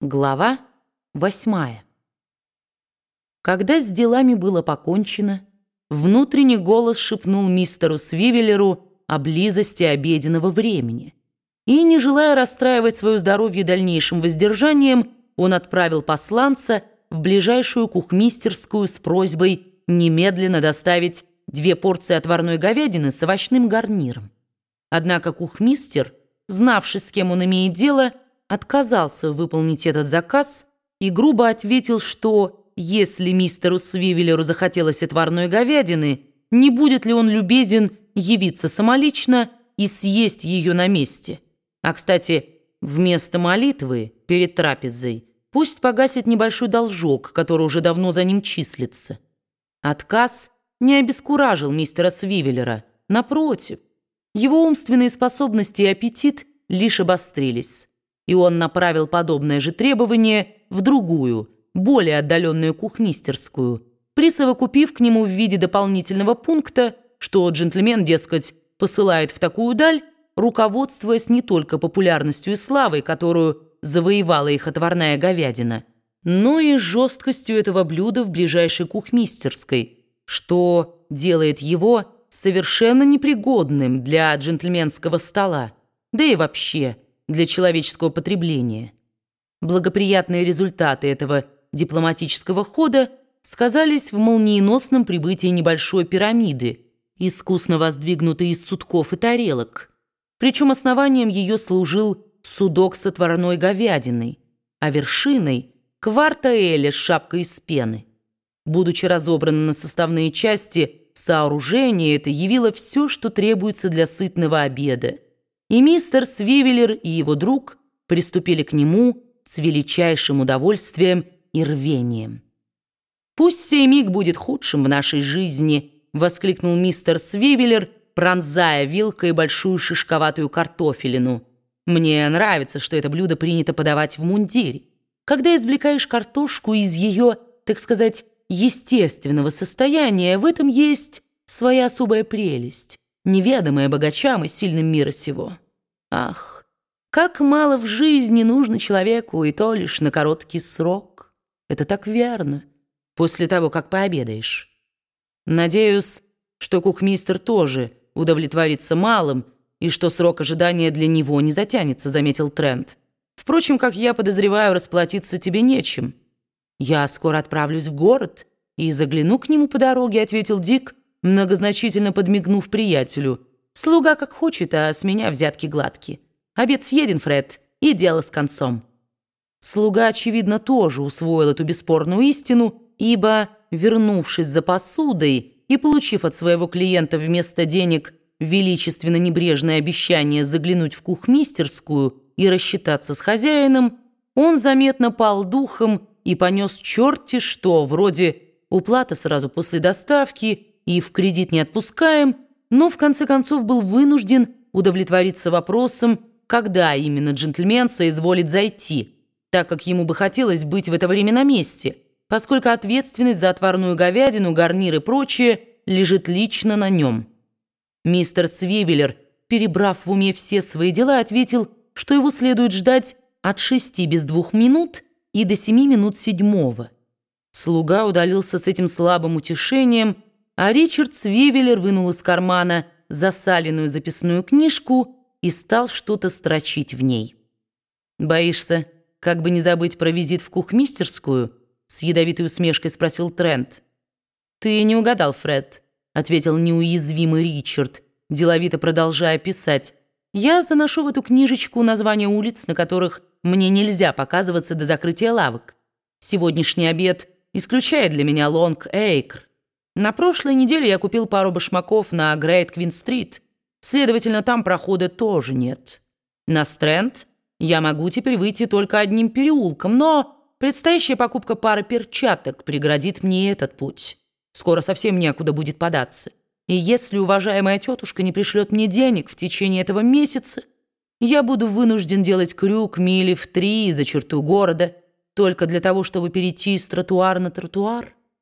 Глава восьмая. Когда с делами было покончено, внутренний голос шепнул мистеру Свивеллеру о близости обеденного времени. И, не желая расстраивать свое здоровье дальнейшим воздержанием, он отправил посланца в ближайшую кухмистерскую с просьбой немедленно доставить две порции отварной говядины с овощным гарниром. Однако кухмистер, знавший, с кем он имеет дело, отказался выполнить этот заказ и грубо ответил, что если мистеру Свивеллеру захотелось отварной говядины, не будет ли он любезен явиться самолично и съесть ее на месте. А, кстати, вместо молитвы перед трапезой пусть погасит небольшой должок, который уже давно за ним числится. Отказ не обескуражил мистера Свивеллера. Напротив, его умственные способности и аппетит лишь обострились и он направил подобное же требование в другую, более отдаленную кухмистерскую, присовокупив к нему в виде дополнительного пункта, что джентльмен, дескать, посылает в такую даль, руководствуясь не только популярностью и славой, которую завоевала их отварная говядина, но и жесткостью этого блюда в ближайшей кухмистерской, что делает его совершенно непригодным для джентльменского стола, да и вообще – для человеческого потребления. Благоприятные результаты этого дипломатического хода сказались в молниеносном прибытии небольшой пирамиды, искусно воздвигнутой из сутков и тарелок. Причем основанием ее служил судок с отварной говядиной, а вершиной – кварта эля с шапкой из пены. Будучи разобрано на составные части, сооружение это явило все, что требуется для сытного обеда – и мистер Свивеллер и его друг приступили к нему с величайшим удовольствием и рвением. «Пусть сей миг будет худшим в нашей жизни», — воскликнул мистер Свивеллер, пронзая вилкой большую шишковатую картофелину. «Мне нравится, что это блюдо принято подавать в мундире. Когда извлекаешь картошку из ее, так сказать, естественного состояния, в этом есть своя особая прелесть неведомое богачам и сильным мира сего. Ах, как мало в жизни нужно человеку, и то лишь на короткий срок. Это так верно, после того, как пообедаешь. Надеюсь, что кухмистер тоже удовлетворится малым, и что срок ожидания для него не затянется, заметил Трент. Впрочем, как я подозреваю, расплатиться тебе нечем. Я скоро отправлюсь в город и загляну к нему по дороге, ответил Дик, многозначительно подмигнув приятелю. «Слуга как хочет, а с меня взятки гладки. Обед съеден, Фред, и дело с концом». Слуга, очевидно, тоже усвоил эту бесспорную истину, ибо, вернувшись за посудой и получив от своего клиента вместо денег величественно небрежное обещание заглянуть в кухмистерскую и рассчитаться с хозяином, он заметно пал духом и понес черти что, вроде уплата сразу после доставки – и в кредит не отпускаем, но в конце концов был вынужден удовлетвориться вопросом, когда именно джентльмен соизволит зайти, так как ему бы хотелось быть в это время на месте, поскольку ответственность за отварную говядину, гарнир и прочее лежит лично на нем. Мистер Свивеллер, перебрав в уме все свои дела, ответил, что его следует ждать от шести без двух минут и до семи минут седьмого. Слуга удалился с этим слабым утешением – а Ричард Свивеллер вынул из кармана засаленную записную книжку и стал что-то строчить в ней. «Боишься, как бы не забыть про визит в кухмистерскую?» С ядовитой усмешкой спросил Трент. «Ты не угадал, Фред», — ответил неуязвимый Ричард, деловито продолжая писать. «Я заношу в эту книжечку названия улиц, на которых мне нельзя показываться до закрытия лавок. Сегодняшний обед исключает для меня Лонг-Эйкр. На прошлой неделе я купил пару башмаков на Грейт Квин-стрит. Следовательно, там прохода тоже нет. На Стрэнд я могу теперь выйти только одним переулком, но предстоящая покупка пары перчаток преградит мне этот путь. Скоро совсем некуда будет податься. И если уважаемая тетушка не пришлет мне денег в течение этого месяца, я буду вынужден делать крюк мили в три за черту города, только для того, чтобы перейти с тротуара на тротуар.